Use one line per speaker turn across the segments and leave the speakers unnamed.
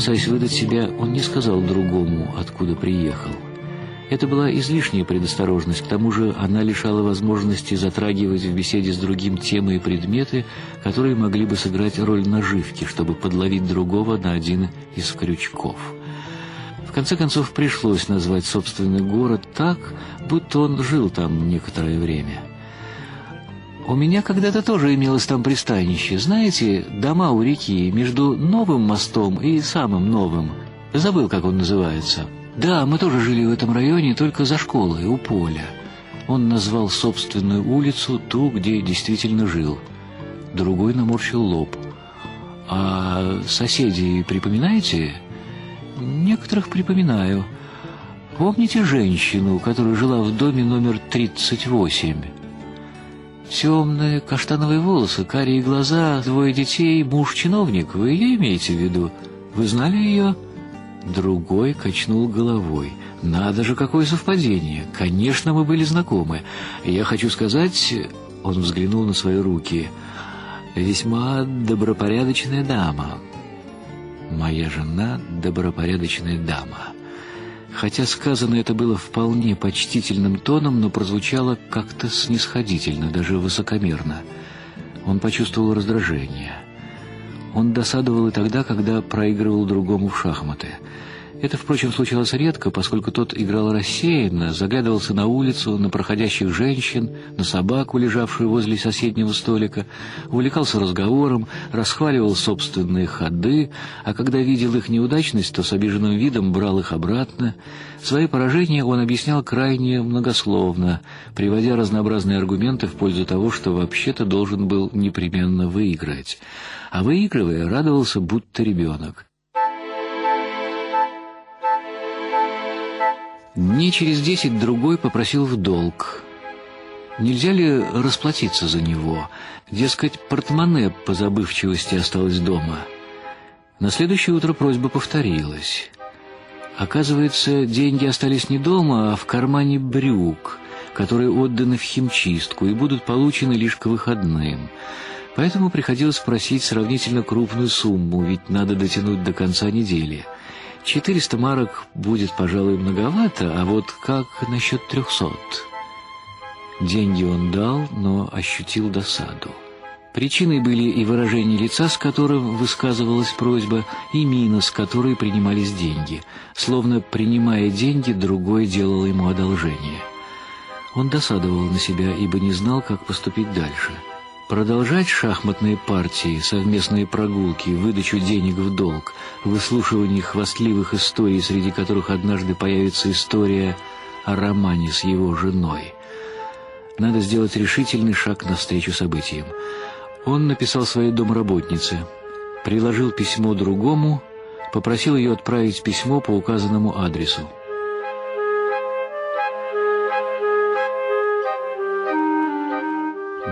Опасаясь выдать себя, он не сказал другому, откуда приехал. Это была излишняя предосторожность, к тому же она лишала возможности затрагивать в беседе с другим темы и предметы, которые могли бы сыграть роль наживки, чтобы подловить другого на один из крючков. В конце концов, пришлось назвать собственный город так, будто он жил там некоторое время. У меня когда-то тоже имелось там пристанище. Знаете, дома у реки между новым мостом и самым новым. Забыл, как он называется. Да, мы тоже жили в этом районе, только за школой, у поля. Он назвал собственную улицу ту, где действительно жил. Другой наморщил лоб. А соседей припоминаете? Некоторых припоминаю. Помните женщину, которая жила в доме номер 38? Темные каштановые волосы, карие глаза, двое детей, муж-чиновник. Вы ее имеете в виду? Вы знали ее?» Другой качнул головой. «Надо же, какое совпадение! Конечно, мы были знакомы. Я хочу сказать...» Он взглянул на свои руки. «Весьма добропорядочная дама». «Моя жена — добропорядочная дама». Хотя сказано это было вполне почтительным тоном, но прозвучало как-то снисходительно, даже высокомерно. Он почувствовал раздражение. Он досадовал и тогда, когда проигрывал другому в шахматы — это, впрочем, случалось редко, поскольку тот играл рассеянно, заглядывался на улицу, на проходящих женщин, на собаку, лежавшую возле соседнего столика, увлекался разговором, расхваливал собственные ходы, а когда видел их неудачность, то с обиженным видом брал их обратно. Свои поражения он объяснял крайне многословно, приводя разнообразные аргументы в пользу того, что вообще-то должен был непременно выиграть. А выигрывая, радовался будто ребенок. Дней через десять другой попросил в долг. Нельзя ли расплатиться за него? Дескать, портмоне по забывчивости осталось дома. На следующее утро просьба повторилась. Оказывается, деньги остались не дома, а в кармане брюк, которые отданы в химчистку и будут получены лишь к выходным. Поэтому приходилось просить сравнительно крупную сумму, ведь надо дотянуть до конца недели — Четыреста марок будет, пожалуй, многовато, а вот как насчет трехсот? Деньги он дал, но ощутил досаду. Причиной были и выражение лица, с которым высказывалась просьба, и мина, с которой принимались деньги. Словно, принимая деньги, другой делал ему одолжение. Он досадовал на себя, ибо не знал, как поступить дальше — Продолжать шахматные партии, совместные прогулки, выдачу денег в долг, выслушивание хвастливых историй, среди которых однажды появится история о романе с его женой. Надо сделать решительный шаг навстречу событиям. Он написал своей домработнице, приложил письмо другому, попросил ее отправить письмо по указанному адресу.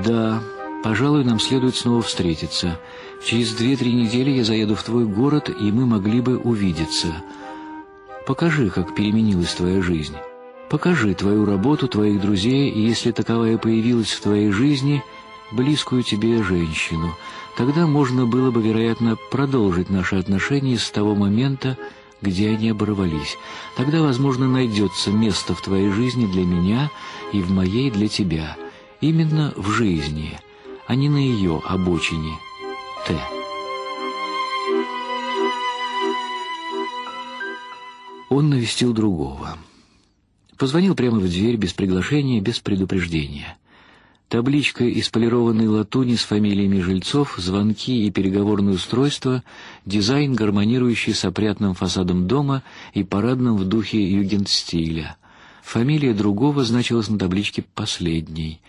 «Да», Пожалуй, нам следует снова встретиться. Через две-три недели я заеду в твой город, и мы могли бы увидеться. Покажи, как переменилась твоя жизнь. Покажи твою работу, твоих друзей, и если таковая появилась в твоей жизни, близкую тебе женщину, тогда можно было бы, вероятно, продолжить наши отношения с того момента, где они оборвались. Тогда, возможно, найдется место в твоей жизни для меня и в моей для тебя. Именно в жизни» а не на ее обочине Т. Он навестил другого. Позвонил прямо в дверь, без приглашения, без предупреждения. Табличка из полированной латуни с фамилиями жильцов, звонки и переговорное устройство, дизайн, гармонирующий с опрятным фасадом дома и парадным в духе югенстиля. Фамилия другого значилась на табличке «последней».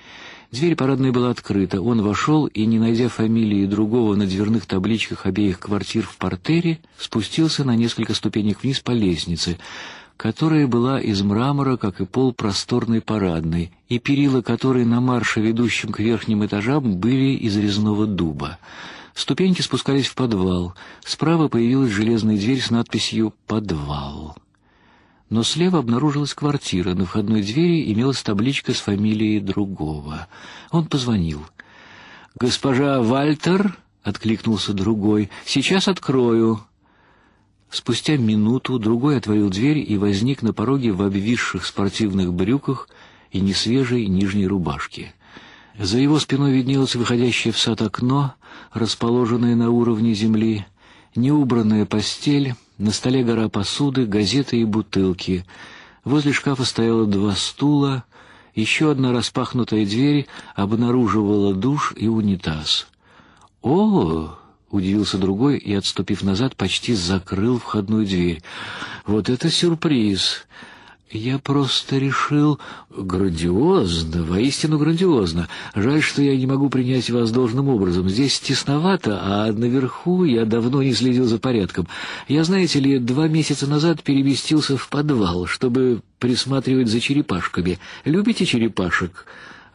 Дверь парадной была открыта. Он вошел и, не найдя фамилии другого на дверных табличках обеих квартир в портере, спустился на несколько ступенек вниз по лестнице, которая была из мрамора, как и пол просторной парадной, и перила которой на марше, ведущем к верхним этажам, были из резного дуба. Ступеньки спускались в подвал. Справа появилась железная дверь с надписью «Подвал» но слева обнаружилась квартира, на входной двери имелась табличка с фамилией другого. Он позвонил. «Госпожа Вальтер?» — откликнулся другой. «Сейчас открою». Спустя минуту другой отворил дверь и возник на пороге в обвисших спортивных брюках и несвежей нижней рубашке. За его спиной виднелось выходящее в сад окно, расположенное на уровне земли, неубранная постель, на столе гора посуды, газеты и бутылки. Возле шкафа стояло два стула, еще одна распахнутая дверь обнаруживала душ и унитаз. «О!» — удивился другой и, отступив назад, почти закрыл входную дверь. «Вот это сюрприз! Я просто решил... Грандиозно, воистину грандиозно. Жаль, что я не могу принять вас должным образом. Здесь тесновато, а наверху я давно не следил за порядком. Я, знаете ли, два месяца назад переместился в подвал, чтобы присматривать за черепашками. Любите черепашек?»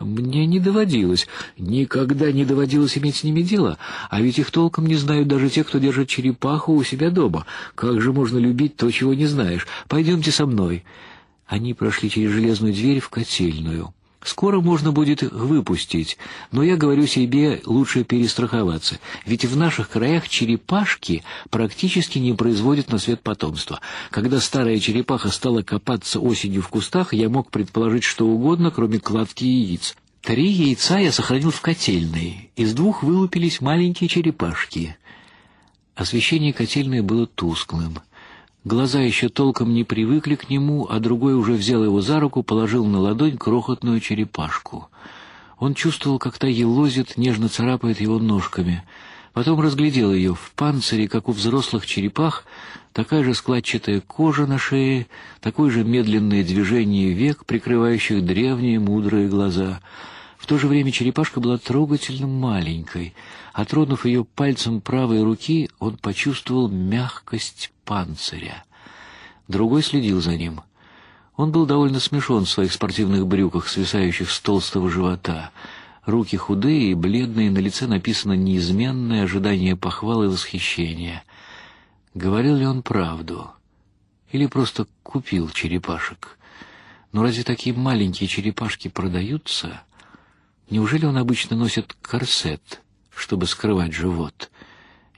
Мне не доводилось, никогда не доводилось иметь с ними дело, а ведь их толком не знают даже те, кто держит черепаху у себя дома. Как же можно любить то, чего не знаешь? Пойдемте со мной». Они прошли через железную дверь в котельную. Скоро можно будет выпустить, но я говорю себе, лучше перестраховаться, ведь в наших краях черепашки практически не производят на свет потомства. Когда старая черепаха стала копаться осенью в кустах, я мог предположить что угодно, кроме кладки яиц. Три яйца я сохранил в котельной, из двух вылупились маленькие черепашки. Освещение котельной было тусклым. Глаза еще толком не привыкли к нему, а другой уже взял его за руку, положил на ладонь крохотную черепашку. Он чувствовал, как та елозит, нежно царапает его ножками. Потом разглядел ее в панцире, как у взрослых черепах, такая же складчатая кожа на шее, такое же медленное движение век, прикрывающих древние мудрые глаза — в то же время черепашка была трогательно маленькой. Отронув ее пальцем правой руки, он почувствовал мягкость панциря. Другой следил за ним. Он был довольно смешон в своих спортивных брюках, свисающих с толстого живота. Руки худые и бледные, на лице написано неизменное ожидание похвал и восхищения. Говорил ли он правду? Или просто купил черепашек? Но разве такие маленькие черепашки продаются? Неужели он обычно носит корсет, чтобы скрывать живот?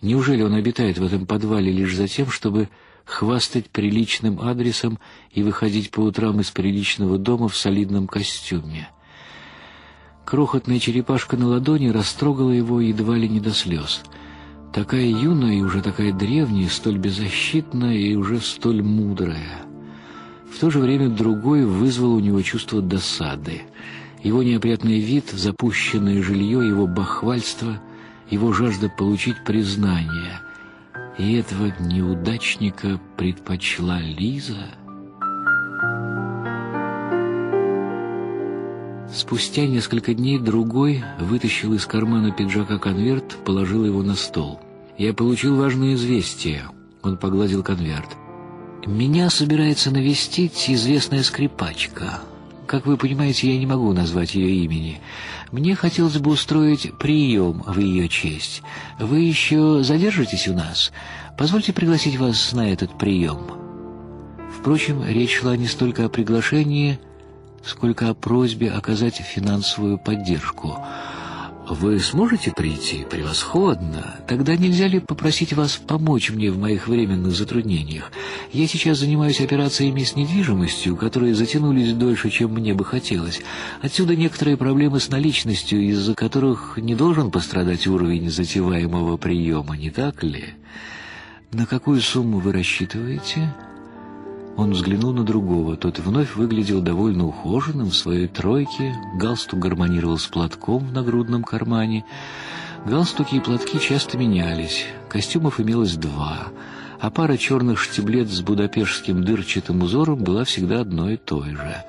Неужели он обитает в этом подвале лишь за тем, чтобы хвастать приличным адресом и выходить по утрам из приличного дома в солидном костюме? Крохотная черепашка на ладони растрогала его едва ли не до слез. Такая юная и уже такая древняя, столь беззащитная и уже столь мудрая. В то же время другой вызвал у него чувство досады — его неопрятный вид, запущенное жилье, его бахвальство, его жажда получить признание. И этого неудачника предпочла Лиза. Спустя несколько дней другой вытащил из кармана пиджака конверт, положил его на стол. «Я получил важное известие», — он погладил конверт. «Меня собирается навестить известная скрипачка». Как вы понимаете, я не могу назвать ее имени. Мне хотелось бы устроить прием в ее честь. Вы еще задержитесь у нас? Позвольте пригласить вас на этот прием». Впрочем, речь шла не столько о приглашении, сколько о просьбе оказать финансовую поддержку – «Вы сможете прийти? Превосходно! Тогда нельзя ли попросить вас помочь мне в моих временных затруднениях? Я сейчас занимаюсь операциями с недвижимостью, которые затянулись дольше, чем мне бы хотелось. Отсюда некоторые проблемы с наличностью, из-за которых не должен пострадать уровень затеваемого приема, не так ли? На какую сумму вы рассчитываете?» Он взглянул на другого. Тот вновь выглядел довольно ухоженным в своей тройке, галстук гармонировал с платком в нагрудном кармане. Галстуки и платки часто менялись, костюмов имелось два, а пара черных штиблет с будапештским дырчатым узором была всегда одной и той же.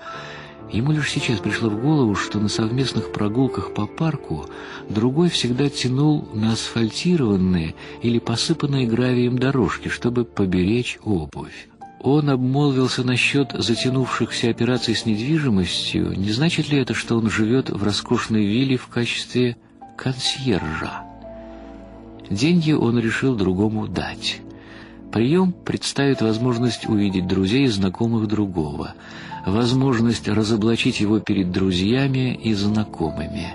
Ему лишь сейчас пришло в голову, что на совместных прогулках по парку другой всегда тянул на асфальтированные или посыпанные гравием дорожки, чтобы поберечь обувь. Он обмолвился насчет затянувшихся операций с недвижимостью. Не значит ли это, что он живет в роскошной вилле в качестве консьержа? Деньги он решил другому дать. Прием представит возможность увидеть друзей и знакомых другого, возможность разоблачить его перед друзьями и знакомыми.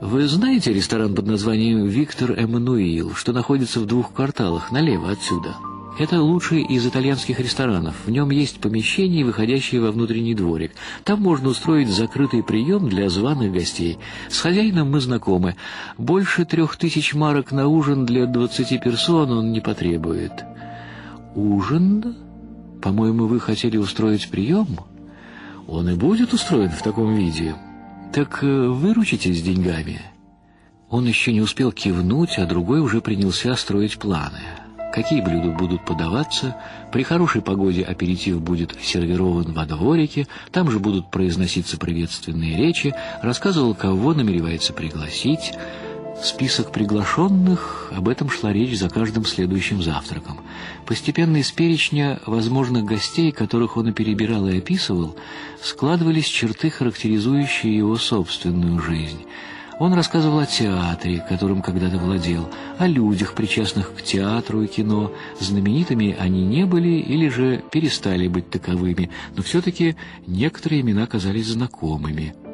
Вы знаете ресторан под названием «Виктор Эммануил», что находится в двух кварталах налево отсюда?» Это лучший из итальянских ресторанов. В нем есть помещение, выходящее во внутренний дворик. Там можно устроить закрытый прием для званых гостей. С хозяином мы знакомы. Больше трех тысяч марок на ужин для двадцати персон он не потребует. Ужин? По-моему, вы хотели устроить прием? Он и будет устроен в таком виде. Так э, выручитесь деньгами. Он еще не успел кивнуть, а другой уже принялся строить планы. Какие блюда будут подаваться, при хорошей погоде аперитив будет сервирован во дворике, там же будут произноситься приветственные речи, рассказывал, кого намеревается пригласить. Список приглашенных, об этом шла речь за каждым следующим завтраком. Постепенно из перечня возможных гостей, которых он и перебирал и описывал, складывались черты, характеризующие его собственную жизнь – он рассказывал о театре, которым когда-то владел, о людях, причастных к театру и кино. Знаменитыми они не были или же перестали быть таковыми, но все-таки некоторые имена казались знакомыми –